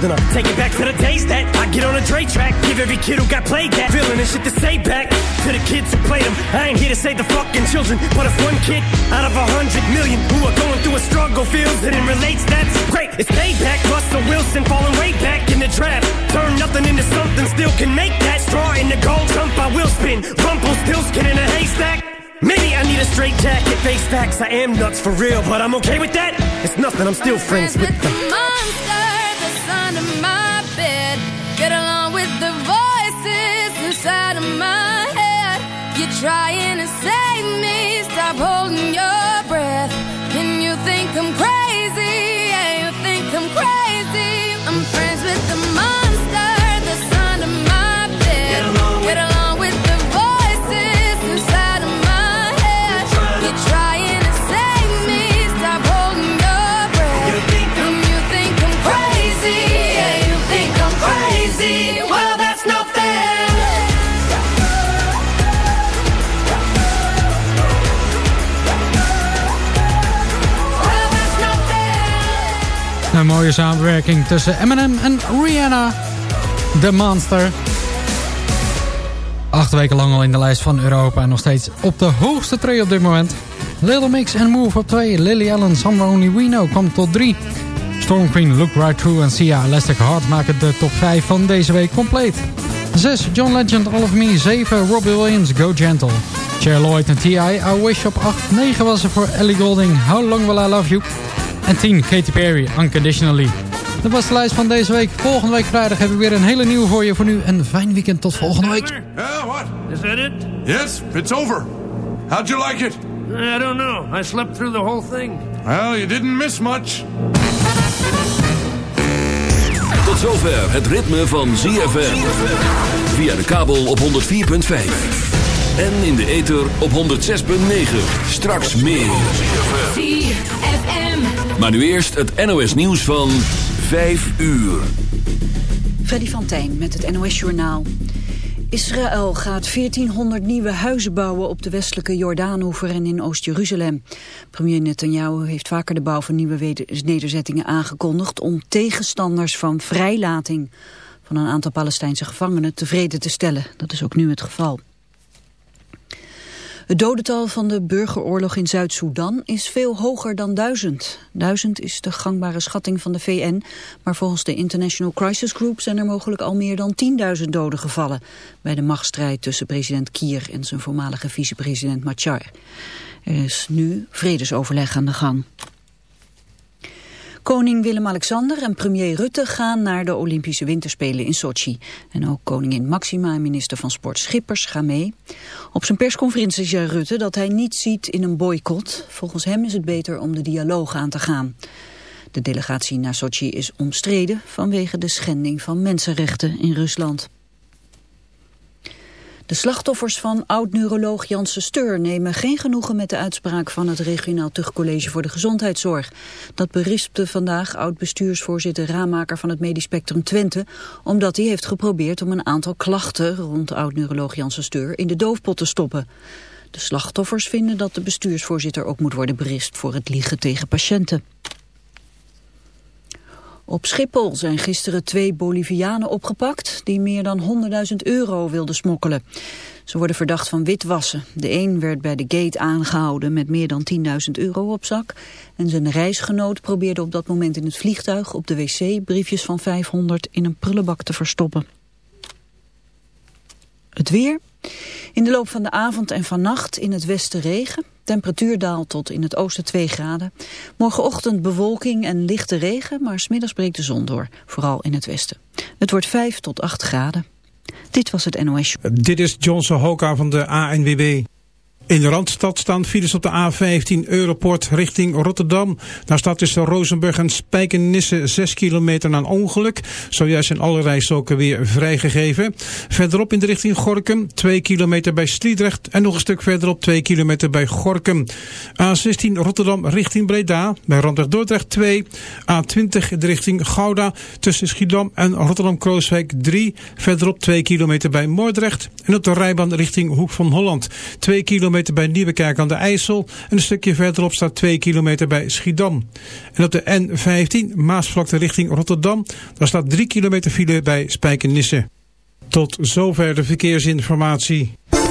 Then I take it back to the days that I get on a Dre track. Give every kid who got played that feeling and shit to say back to the kids who played them. I ain't here to save the fucking children, but if one kid out of a hundred million who are going through a struggle feels it and relates, that's great. It's payback. Russell Wilson falling way back in the draft. Turn nothing into something, still can make that straw in the gold jump. I will spin. Rumple still skin in a haystack. Maybe I need a straight jacket, face facts. I am nuts for real, but I'm okay with that. It's nothing, I'm still friends, friends with, with the monster under my bed. Get along with the voices inside of my head. You're trying to save me, stop holding your samenwerking tussen Eminem en Rihanna. The Monster. Acht weken lang al in de lijst van Europa. En nog steeds op de hoogste tree op dit moment. Little Mix en Move op 2. Lily Allen, Sandra Only We komt tot 3. Storm Queen, Look Right Through en Sia Elastic Heart maken de top 5 van deze week compleet. 6. John Legend, All of Me. 7. Robbie Williams, Go Gentle. Cher Lloyd en T.I. I Wish op 8. 9 was er voor Ellie Golding, How Long Will I Love You. En 10, Katy Perry, Unconditionally. Dat was de lijst van deze week. Volgende week vrijdag heb ik weer een hele nieuwe voor je. Voor nu een fijn weekend. Tot volgende week. Yeah, what? Is that it? Yes, it's over. How'd you like it? I don't know. I slept through the whole thing. Well, you didn't miss much. Tot zover het ritme van ZFM. Via de kabel op 104.5. En in de ether op 106.9. Straks meer. Maar nu eerst het NOS nieuws van 5 uur. Freddy van Tijn met het NOS Journaal. Israël gaat 1400 nieuwe huizen bouwen op de westelijke Jordaanhoever en in Oost-Jeruzalem. Premier Netanyahu heeft vaker de bouw van nieuwe nederzettingen aangekondigd om tegenstanders van vrijlating van een aantal Palestijnse gevangenen tevreden te stellen. Dat is ook nu het geval. Het dodental van de burgeroorlog in Zuid-Soedan is veel hoger dan duizend. Duizend is de gangbare schatting van de VN, maar volgens de International Crisis Group zijn er mogelijk al meer dan 10.000 doden gevallen bij de machtsstrijd tussen president Kier en zijn voormalige vicepresident Machar. Er is nu vredesoverleg aan de gang. Koning Willem-Alexander en premier Rutte gaan naar de Olympische Winterspelen in Sochi. En ook koningin Maxima en minister van Sport Schippers gaan mee. Op zijn persconferentie zei Rutte dat hij niet ziet in een boycott. Volgens hem is het beter om de dialoog aan te gaan. De delegatie naar Sochi is omstreden vanwege de schending van mensenrechten in Rusland. De slachtoffers van oud-neuroloog Janssen Steur nemen geen genoegen met de uitspraak van het regionaal tuchtcollege voor de gezondheidszorg. Dat berispte vandaag oud-bestuursvoorzitter Raamaker van het Medisch Spectrum Twente, omdat hij heeft geprobeerd om een aantal klachten rond oud-neuroloog Janssen Steur in de doofpot te stoppen. De slachtoffers vinden dat de bestuursvoorzitter ook moet worden berispt voor het liegen tegen patiënten. Op Schiphol zijn gisteren twee Bolivianen opgepakt die meer dan 100.000 euro wilden smokkelen. Ze worden verdacht van witwassen. De een werd bij de gate aangehouden met meer dan 10.000 euro op zak. En zijn reisgenoot probeerde op dat moment in het vliegtuig op de wc briefjes van 500 in een prullenbak te verstoppen. Het weer. In de loop van de avond en vannacht in het westen regen. Temperatuur daalt tot in het oosten 2 graden. Morgenochtend bewolking en lichte regen, maar smiddags breekt de zon door. Vooral in het westen. Het wordt 5 tot 8 graden. Dit was het NOS. Dit is Johnson Hoka van de ANWB. In de Randstad staan files op de A15 Europort richting Rotterdam. Daar staat tussen Rozenburg en Spijkenisse 6 kilometer na een ongeluk. Zojuist zijn alle rijstroken weer vrijgegeven. Verderop in de richting Gorkum 2 kilometer bij Sliedrecht. En nog een stuk verderop 2 kilometer bij Gorkum. A16 Rotterdam richting Breda. Bij Randweg Dordrecht 2. A20 de richting Gouda tussen Schiedam en Rotterdam-Krooswijk 3. Verderop 2 kilometer bij Moordrecht. En op de rijbaan richting Hoek van Holland 2 kilometer kilometer bij Nieuwekerk aan de IJssel. En een stukje verderop staat 2 kilometer bij Schiedam. En op de N15 Maasvlakte richting Rotterdam. Daar staat 3 kilometer file bij Spijkenisse. Tot zover de verkeersinformatie.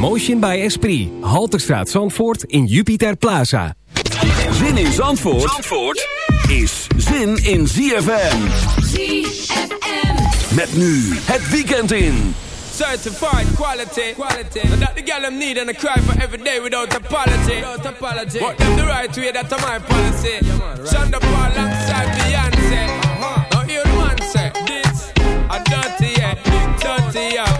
Emotion by Esprit. Halterstraat Zandvoort in Jupiter Plaza. Zin in Zandvoort, Zandvoort is zin in ZFM. ZFM. Met nu het weekend in. Certified quality, quality. And that the girl them need and I cry for every day without apology. Without apology. But them the right way, that's my policy. Shonda Paul alongside Beyonce. Now hear the man say, this a dirty yeah, dirty yeah,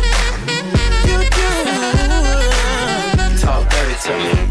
To me.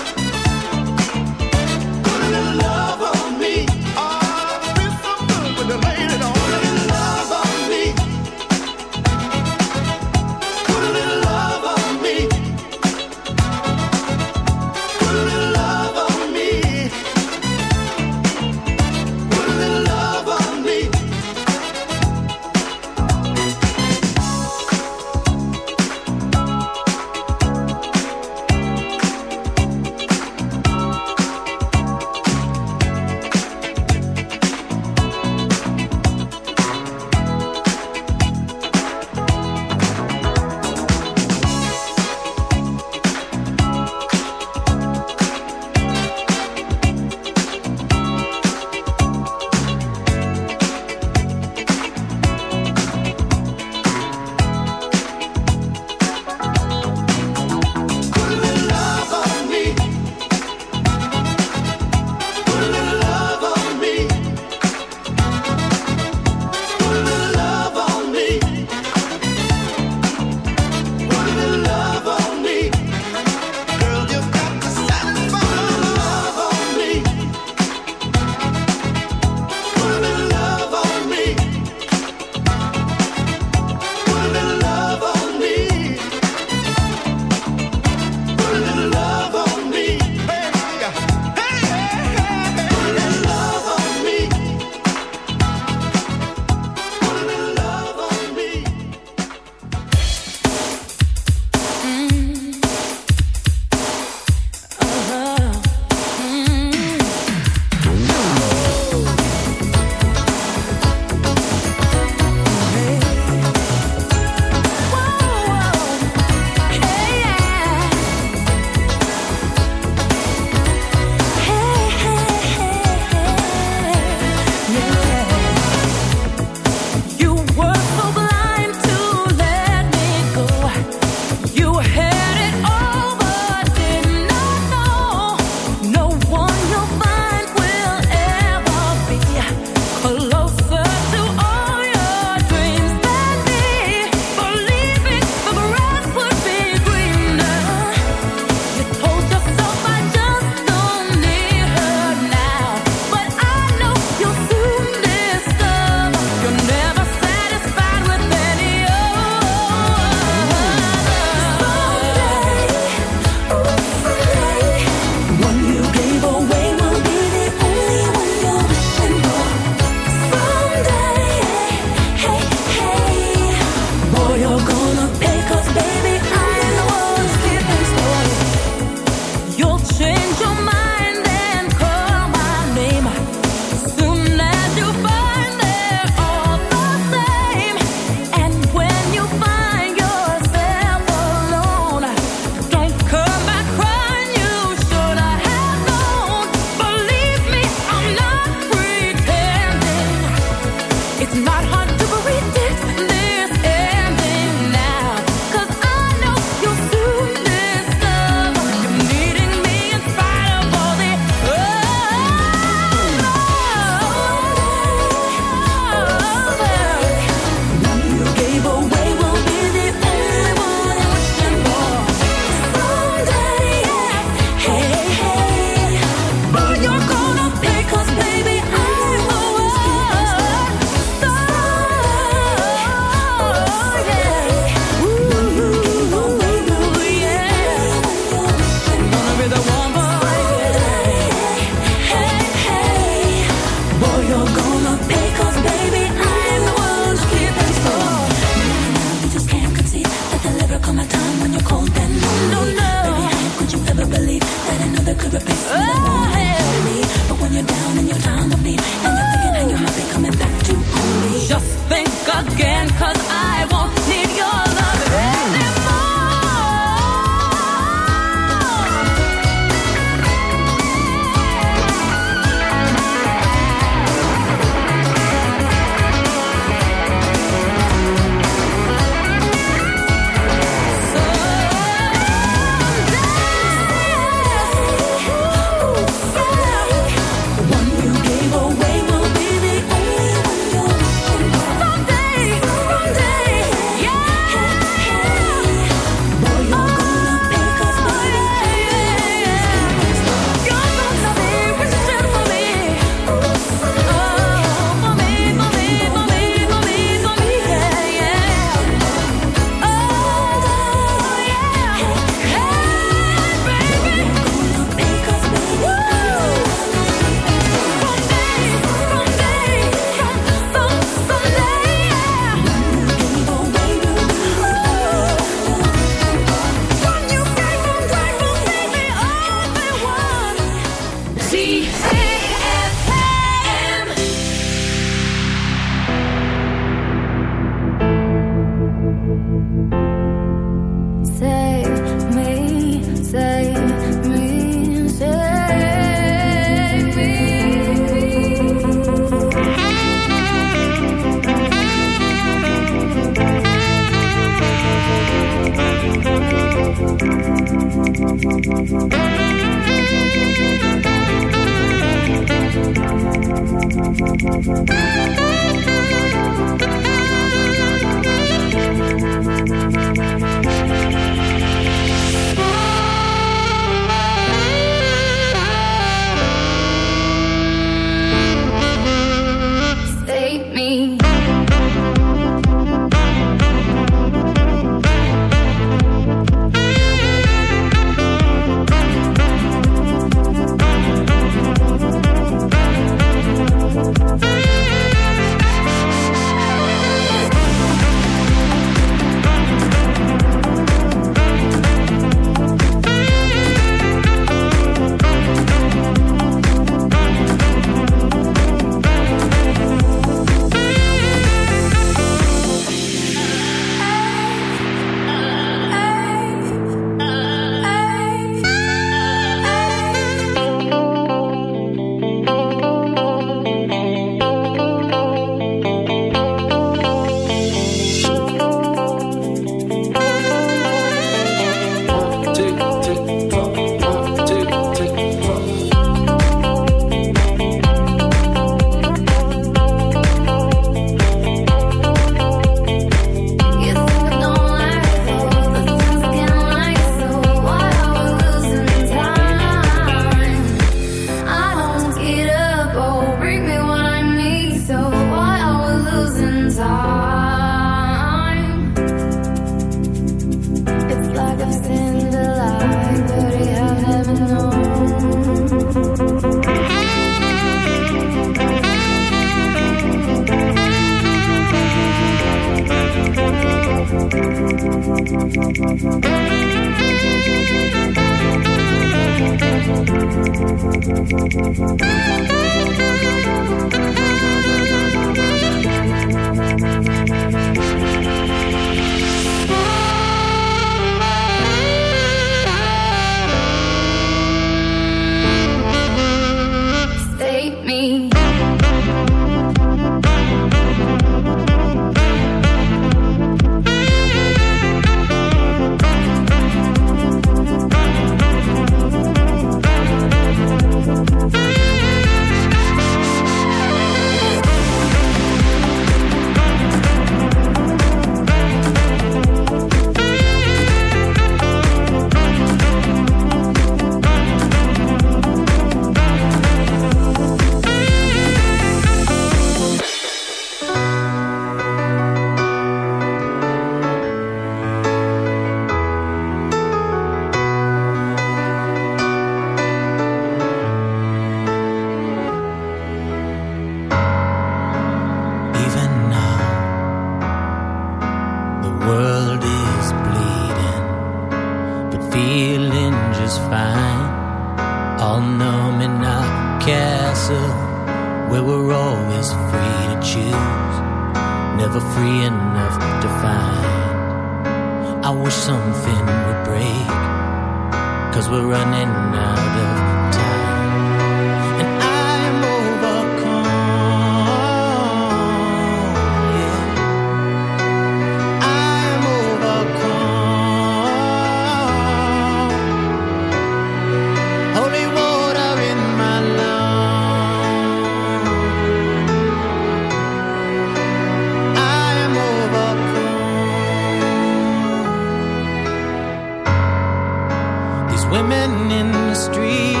women in the street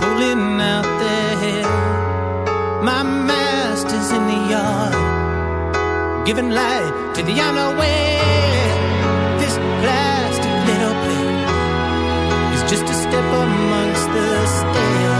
pulling out their hair. My master's in the yard, giving light to the unaware. This plastic little place is just a step amongst the stairs.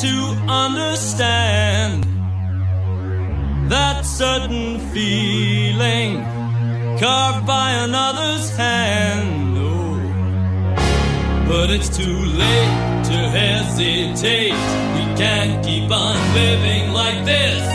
To understand that certain feeling carved by another's hand. Oh, but it's too late to hesitate. We can't keep on living like this.